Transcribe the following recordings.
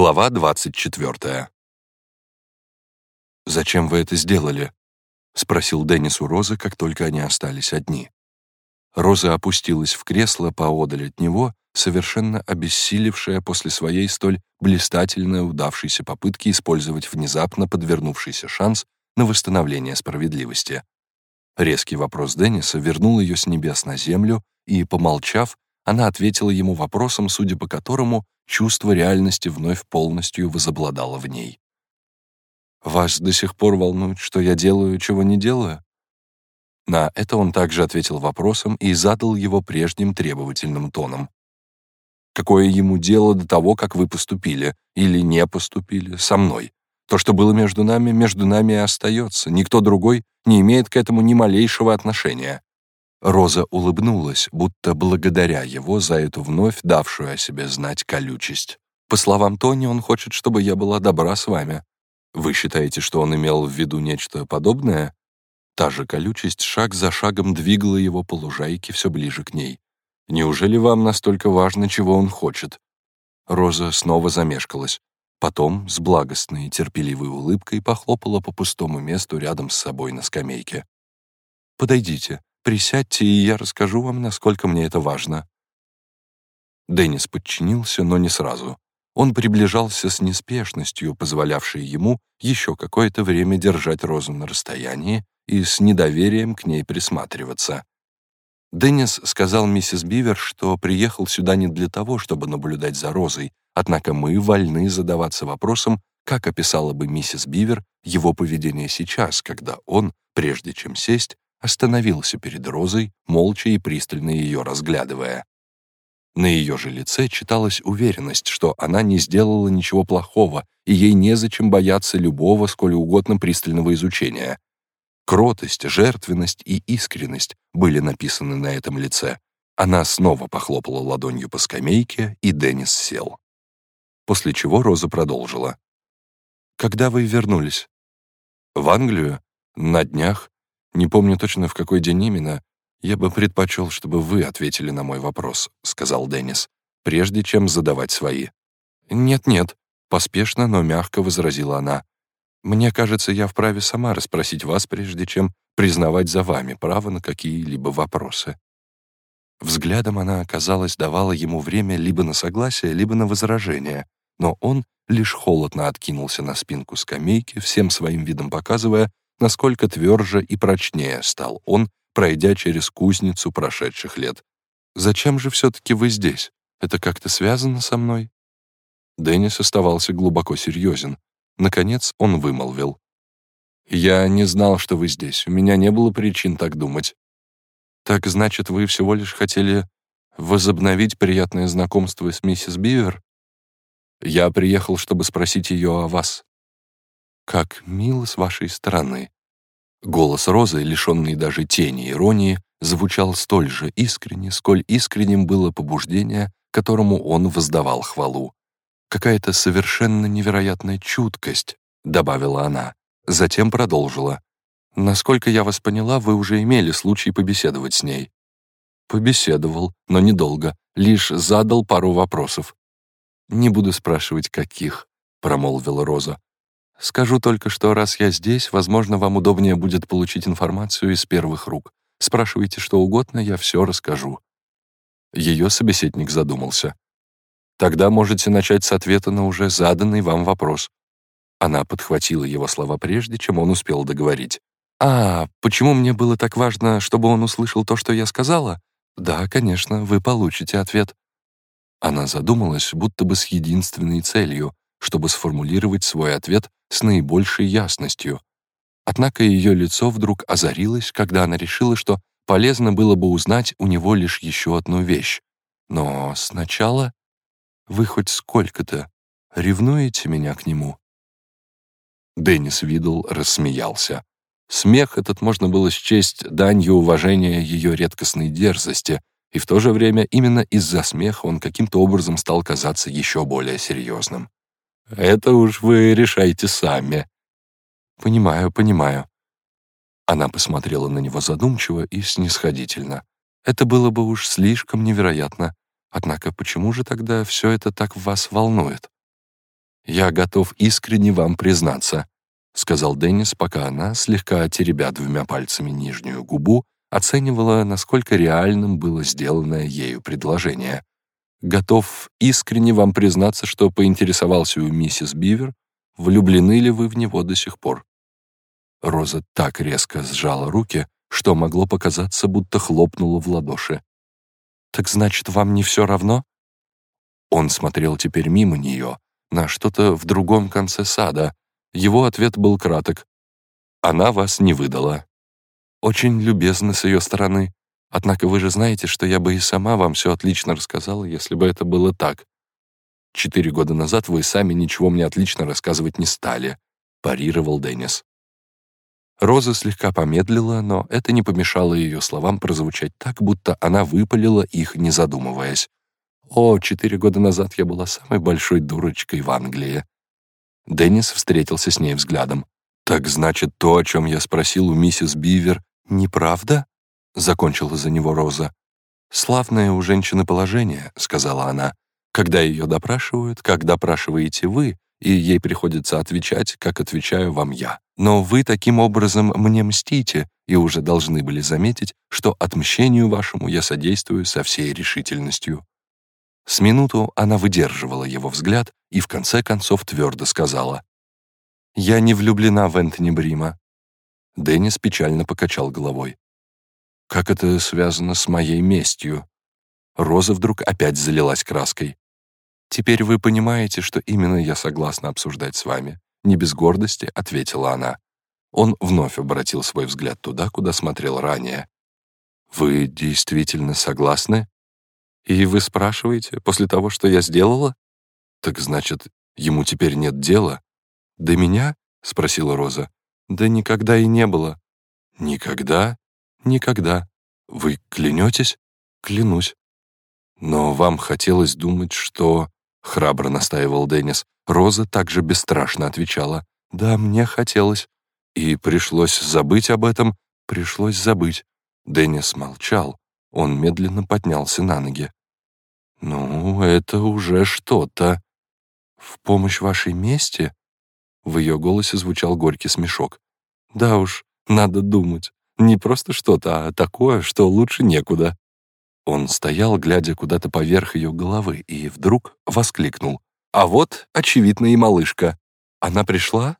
Глава 24. «Зачем вы это сделали?» — спросил Деннис у Розы, как только они остались одни. Роза опустилась в кресло поодаль от него, совершенно обессилевшая после своей столь блистательно удавшейся попытки использовать внезапно подвернувшийся шанс на восстановление справедливости. Резкий вопрос Денниса вернул ее с небес на землю, и, помолчав, она ответила ему вопросом, судя по которому чувство реальности вновь полностью возобладало в ней. «Вас до сих пор волнует, что я делаю, чего не делаю?» На это он также ответил вопросом и задал его прежним требовательным тоном. «Какое ему дело до того, как вы поступили или не поступили со мной? То, что было между нами, между нами и остается. Никто другой не имеет к этому ни малейшего отношения. Роза улыбнулась, будто благодаря его за эту вновь давшую о себе знать колючесть. «По словам Тони, он хочет, чтобы я была добра с вами. Вы считаете, что он имел в виду нечто подобное?» Та же колючесть шаг за шагом двигала его по лужайке все ближе к ней. «Неужели вам настолько важно, чего он хочет?» Роза снова замешкалась. Потом, с благостной и терпеливой улыбкой, похлопала по пустому месту рядом с собой на скамейке. «Подойдите», Присядьте, и я расскажу вам, насколько мне это важно». Деннис подчинился, но не сразу. Он приближался с неспешностью, позволявшей ему еще какое-то время держать Розу на расстоянии и с недоверием к ней присматриваться. Деннис сказал миссис Бивер, что приехал сюда не для того, чтобы наблюдать за Розой, однако мы вольны задаваться вопросом, как описала бы миссис Бивер его поведение сейчас, когда он, прежде чем сесть, остановился перед Розой, молча и пристально ее разглядывая. На ее же лице читалась уверенность, что она не сделала ничего плохого, и ей незачем бояться любого сколь угодно пристального изучения. Кротость, жертвенность и искренность были написаны на этом лице. Она снова похлопала ладонью по скамейке, и Деннис сел. После чего Роза продолжила. «Когда вы вернулись?» «В Англию? На днях. Не помню точно, в какой день именно. Я бы предпочел, чтобы вы ответили на мой вопрос», — сказал Деннис, прежде чем задавать свои. «Нет-нет», — поспешно, но мягко возразила она. «Мне кажется, я вправе сама расспросить вас, прежде чем признавать за вами право на какие-либо вопросы». Взглядом она, казалось, давала ему время либо на согласие, либо на возражение, но он лишь холодно откинулся на спинку скамейки, всем своим видом показывая, насколько тверже и прочнее стал он, пройдя через кузницу прошедших лет. «Зачем же все-таки вы здесь? Это как-то связано со мной?» Деннис оставался глубоко серьезен. Наконец он вымолвил. «Я не знал, что вы здесь. У меня не было причин так думать». «Так, значит, вы всего лишь хотели возобновить приятное знакомство с миссис Бивер?» «Я приехал, чтобы спросить ее о вас». «Как мило с вашей стороны». Голос Розы, лишенный даже тени иронии, звучал столь же искренне, сколь искренним было побуждение, которому он воздавал хвалу. «Какая-то совершенно невероятная чуткость», — добавила она. Затем продолжила. «Насколько я вас поняла, вы уже имели случай побеседовать с ней». «Побеседовал, но недолго, лишь задал пару вопросов». «Не буду спрашивать, каких», — промолвила Роза. Скажу только, что раз я здесь, возможно, вам удобнее будет получить информацию из первых рук. Спрашивайте что угодно, я все расскажу». Ее собеседник задумался. «Тогда можете начать с ответа на уже заданный вам вопрос». Она подхватила его слова прежде, чем он успел договорить. «А, почему мне было так важно, чтобы он услышал то, что я сказала? Да, конечно, вы получите ответ». Она задумалась, будто бы с единственной целью, чтобы сформулировать свой ответ с наибольшей ясностью. Однако ее лицо вдруг озарилось, когда она решила, что полезно было бы узнать у него лишь еще одну вещь. Но сначала вы хоть сколько-то ревнуете меня к нему?» Деннис Видл рассмеялся. Смех этот можно было счесть данью уважения ее редкостной дерзости, и в то же время именно из-за смеха он каким-то образом стал казаться еще более серьезным. Это уж вы решайте сами». «Понимаю, понимаю». Она посмотрела на него задумчиво и снисходительно. Это было бы уж слишком невероятно. Однако почему же тогда все это так вас волнует? «Я готов искренне вам признаться», — сказал Деннис, пока она, слегка теребя двумя пальцами нижнюю губу, оценивала, насколько реальным было сделанное ею предложение. «Готов искренне вам признаться, что поинтересовался у миссис Бивер, влюблены ли вы в него до сих пор». Роза так резко сжала руки, что могло показаться, будто хлопнула в ладоши. «Так значит, вам не все равно?» Он смотрел теперь мимо нее, на что-то в другом конце сада. Его ответ был краток. «Она вас не выдала». «Очень любезно с ее стороны. Однако вы же знаете, что я бы и сама вам все отлично рассказала, если бы это было так. Четыре года назад вы сами ничего мне отлично рассказывать не стали», — парировал Деннис. Роза слегка помедлила, но это не помешало ее словам прозвучать так, будто она выпалила их, не задумываясь. «О, четыре года назад я была самой большой дурочкой в Англии». Деннис встретился с ней взглядом. «Так значит, то, о чем я спросил у миссис Бивер, неправда?» — закончила за него Роза. «Славное у женщины положение», — сказала она. «Когда ее допрашивают, как допрашиваете вы, и ей приходится отвечать, как отвечаю вам я. Но вы таким образом мне мстите, и уже должны были заметить, что отмщению вашему я содействую со всей решительностью». С минуту она выдерживала его взгляд и в конце концов твердо сказала. «Я не влюблена в Энтони Брима». Деннис печально покачал головой. «Как это связано с моей местью?» Роза вдруг опять залилась краской. «Теперь вы понимаете, что именно я согласна обсуждать с вами», — не без гордости ответила она. Он вновь обратил свой взгляд туда, куда смотрел ранее. «Вы действительно согласны?» «И вы спрашиваете, после того, что я сделала?» «Так значит, ему теперь нет дела?» «До меня?» — спросила Роза. «Да никогда и не было». «Никогда?» «Никогда. Вы клянетесь?» «Клянусь». «Но вам хотелось думать, что...» — храбро настаивал Деннис. Роза также бесстрашно отвечала. «Да, мне хотелось». И пришлось забыть об этом, пришлось забыть. Деннис молчал. Он медленно поднялся на ноги. «Ну, это уже что-то. В помощь вашей мести?» В ее голосе звучал горький смешок. «Да уж, надо думать. Не просто что-то, а такое, что лучше некуда». Он стоял, глядя куда-то поверх ее головы, и вдруг воскликнул. «А вот, очевидно, и малышка. Она пришла?»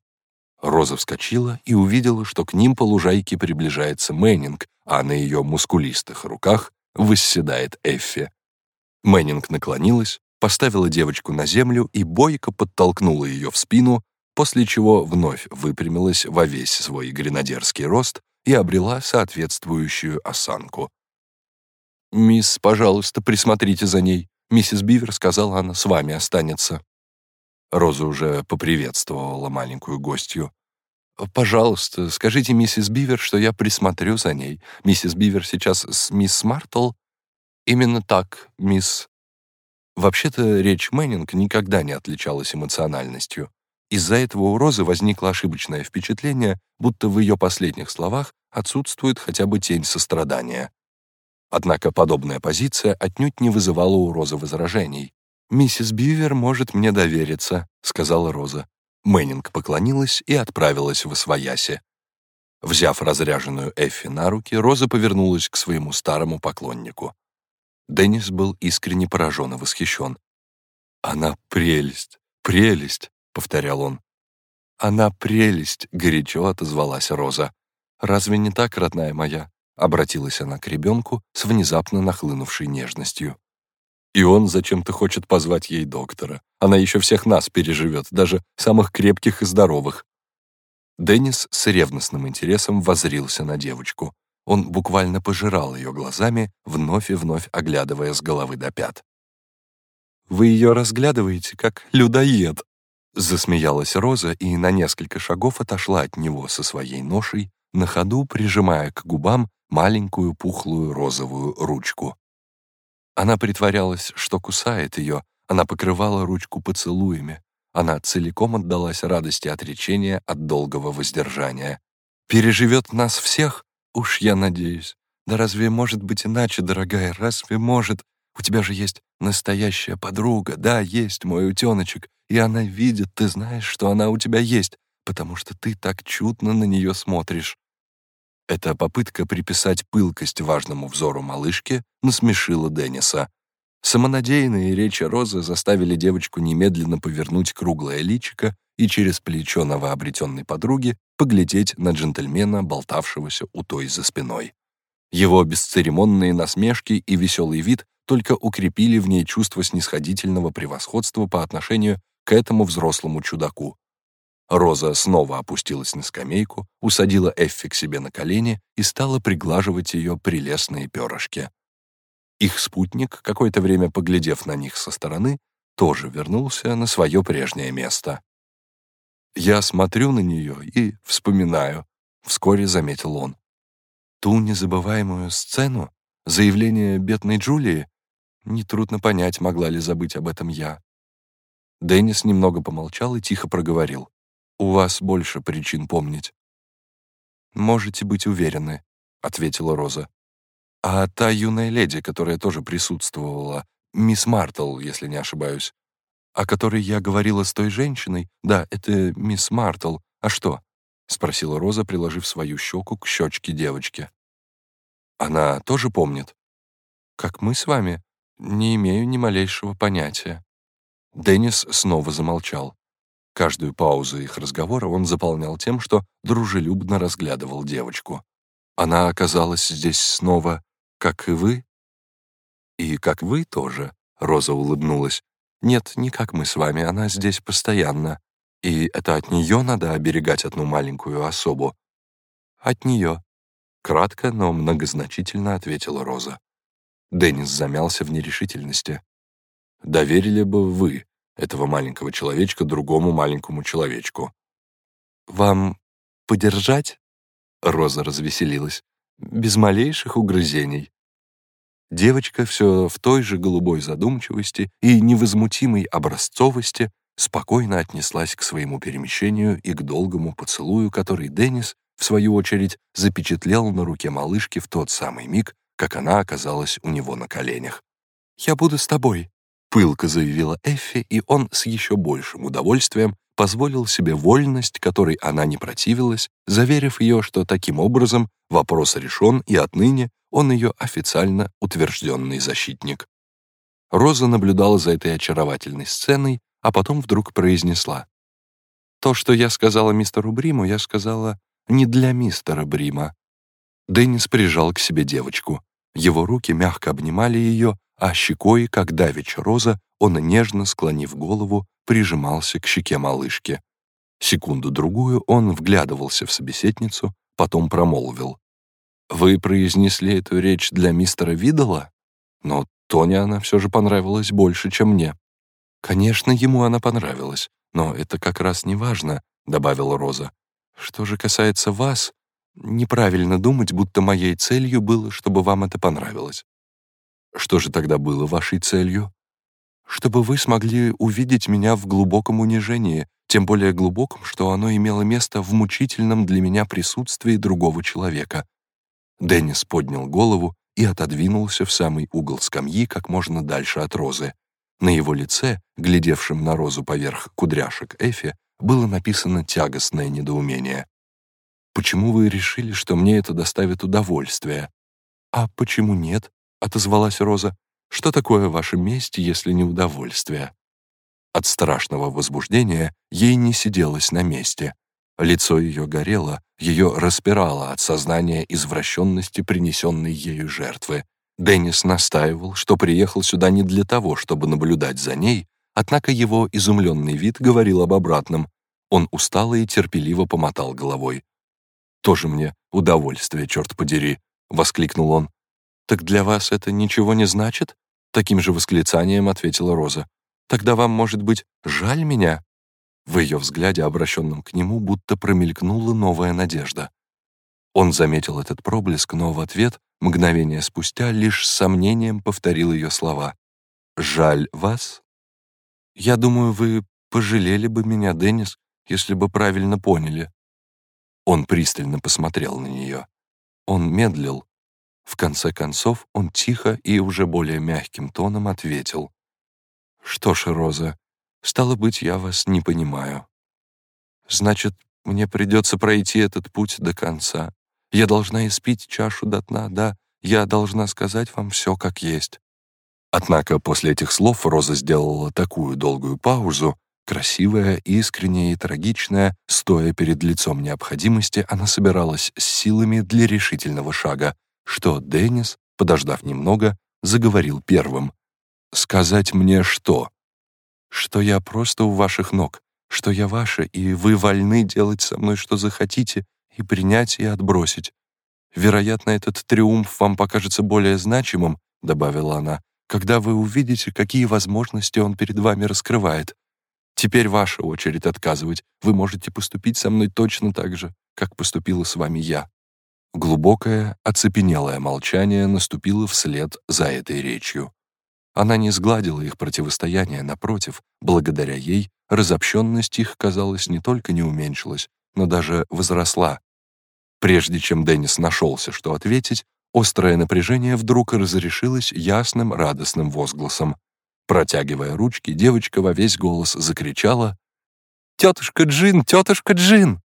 Роза вскочила и увидела, что к ним по лужайке приближается Мэннинг, а на ее мускулистых руках восседает Эффи. Мэннинг наклонилась, поставила девочку на землю и бойко подтолкнула ее в спину, после чего вновь выпрямилась во весь свой гренадерский рост и обрела соответствующую осанку. «Мисс, пожалуйста, присмотрите за ней. Миссис Бивер сказала, она с вами останется». Роза уже поприветствовала маленькую гостью. «Пожалуйста, скажите миссис Бивер, что я присмотрю за ней. Миссис Бивер сейчас с мисс Мартл?» «Именно так, мисс...» Вообще-то речь Мэннинг никогда не отличалась эмоциональностью. Из-за этого у Розы возникло ошибочное впечатление, будто в ее последних словах отсутствует хотя бы тень сострадания. Однако подобная позиция отнюдь не вызывала у Розы возражений. «Миссис Бивер может мне довериться», — сказала Роза. Мэннинг поклонилась и отправилась в Освояси. Взяв разряженную Эффи на руки, Роза повернулась к своему старому поклоннику. Деннис был искренне поражен и восхищен. «Она прелесть, прелесть», — повторял он. «Она прелесть», — горячо отозвалась Роза. «Разве не так, родная моя? Обратилась она к ребенку с внезапно нахлынувшей нежностью. И он зачем-то хочет позвать ей доктора. Она еще всех нас переживет, даже самых крепких и здоровых. Деннис с ревностным интересом возрился на девочку. Он буквально пожирал ее глазами, вновь и вновь оглядывая с головы до пят. «Вы ее разглядываете, как людоед», — засмеялась Роза и на несколько шагов отошла от него со своей ношей, на ходу прижимая к губам маленькую пухлую розовую ручку. Она притворялась, что кусает ее, она покрывала ручку поцелуями, она целиком отдалась радости отречения от долгого воздержания. «Переживет нас всех? Уж я надеюсь. Да разве может быть иначе, дорогая, разве может? У тебя же есть настоящая подруга, да, есть мой утеночек, и она видит, ты знаешь, что она у тебя есть, потому что ты так чутно на нее смотришь. Эта попытка приписать пылкость важному взору малышки насмешила Денниса. Самонадеянные речи Розы заставили девочку немедленно повернуть круглое личико и через плечо новообретенной подруги поглядеть на джентльмена, болтавшегося у той за спиной. Его бесцеремонные насмешки и веселый вид только укрепили в ней чувство снисходительного превосходства по отношению к этому взрослому чудаку. Роза снова опустилась на скамейку, усадила Эффи к себе на колени и стала приглаживать ее прелестные перышки. Их спутник, какое-то время поглядев на них со стороны, тоже вернулся на свое прежнее место. «Я смотрю на нее и вспоминаю», — вскоре заметил он. «Ту незабываемую сцену, заявление бедной Джулии, нетрудно понять, могла ли забыть об этом я». Деннис немного помолчал и тихо проговорил. «У вас больше причин помнить». «Можете быть уверены», — ответила Роза. А та юная леди, которая тоже присутствовала, мисс Мартл, если не ошибаюсь, о которой я говорила с той женщиной, да, это мисс Мартл. А что? — спросила Роза, приложив свою щеку к щечке девочки. «Она тоже помнит?» «Как мы с вами? Не имею ни малейшего понятия». Деннис снова замолчал. Каждую паузу их разговора он заполнял тем, что дружелюбно разглядывал девочку. Она оказалась здесь снова как и вы?» «И как вы тоже», — Роза улыбнулась. «Нет, не как мы с вами, она здесь постоянно. И это от нее надо оберегать одну маленькую особу». «От нее», — кратко, но многозначительно ответила Роза. Деннис замялся в нерешительности. «Доверили бы вы этого маленького человечка другому маленькому человечку?» «Вам подержать?» Роза развеселилась без малейших угрызений. Девочка все в той же голубой задумчивости и невозмутимой образцовости спокойно отнеслась к своему перемещению и к долгому поцелую, который Деннис, в свою очередь, запечатлел на руке малышки в тот самый миг, как она оказалась у него на коленях. «Я буду с тобой», — пылко заявила Эффи, и он с еще большим удовольствием позволил себе вольность, которой она не противилась, заверив ее, что таким образом вопрос решен, и отныне он ее официально утвержденный защитник. Роза наблюдала за этой очаровательной сценой, а потом вдруг произнесла. «То, что я сказала мистеру Бриму, я сказала не для мистера Брима». Деннис прижал к себе девочку. Его руки мягко обнимали ее, а щекой, как давеча роза, он, нежно склонив голову, прижимался к щеке малышки. Секунду-другую он вглядывался в собеседницу, потом промолвил. «Вы произнесли эту речь для мистера Видала? Но Тоне она все же понравилась больше, чем мне». «Конечно, ему она понравилась, но это как раз не важно», — добавила Роза. «Что же касается вас, неправильно думать, будто моей целью было, чтобы вам это понравилось». «Что же тогда было вашей целью?» чтобы вы смогли увидеть меня в глубоком унижении, тем более глубоком, что оно имело место в мучительном для меня присутствии другого человека». Деннис поднял голову и отодвинулся в самый угол скамьи как можно дальше от Розы. На его лице, глядевшем на Розу поверх кудряшек Эфи, было написано тягостное недоумение. «Почему вы решили, что мне это доставит удовольствие?» «А почему нет?» — отозвалась Роза. Что такое ваша месть, если не удовольствие? От страшного возбуждения ей не сиделось на месте. Лицо ее горело, ее распирало от сознания извращенности принесенной ею жертвы. Деннис настаивал, что приехал сюда не для того, чтобы наблюдать за ней, однако его изумленный вид говорил об обратном. Он устало и терпеливо помотал головой. «Тоже мне удовольствие, черт подери!» — воскликнул он. «Так для вас это ничего не значит?» Таким же восклицанием ответила Роза. «Тогда вам, может быть, жаль меня?» В ее взгляде, обращенном к нему, будто промелькнула новая надежда. Он заметил этот проблеск, но в ответ, мгновение спустя, лишь с сомнением повторил ее слова. «Жаль вас?» «Я думаю, вы пожалели бы меня, Деннис, если бы правильно поняли». Он пристально посмотрел на нее. Он медлил, в конце концов он тихо и уже более мягким тоном ответил. «Что ж, Роза, Стало быть, я вас не понимаю. Значит, мне придется пройти этот путь до конца. Я должна испить чашу до дна, да, я должна сказать вам все как есть». Однако после этих слов Роза сделала такую долгую паузу, красивая, искренняя и трагичная, стоя перед лицом необходимости, она собиралась с силами для решительного шага, что Деннис, подождав немного, заговорил первым. «Сказать мне что?» «Что я просто у ваших ног, что я ваша, и вы вольны делать со мной, что захотите, и принять, и отбросить. Вероятно, этот триумф вам покажется более значимым, — добавила она, — когда вы увидите, какие возможности он перед вами раскрывает. Теперь ваша очередь отказывать. Вы можете поступить со мной точно так же, как поступила с вами я». Глубокое, оцепенелое молчание наступило вслед за этой речью. Она не сгладила их противостояние, напротив, благодаря ей разобщенность их, казалось, не только не уменьшилась, но даже возросла. Прежде чем Деннис нашелся, что ответить, острое напряжение вдруг разрешилось ясным радостным возгласом. Протягивая ручки, девочка во весь голос закричала «Тетушка Джин! Тетушка Джин!»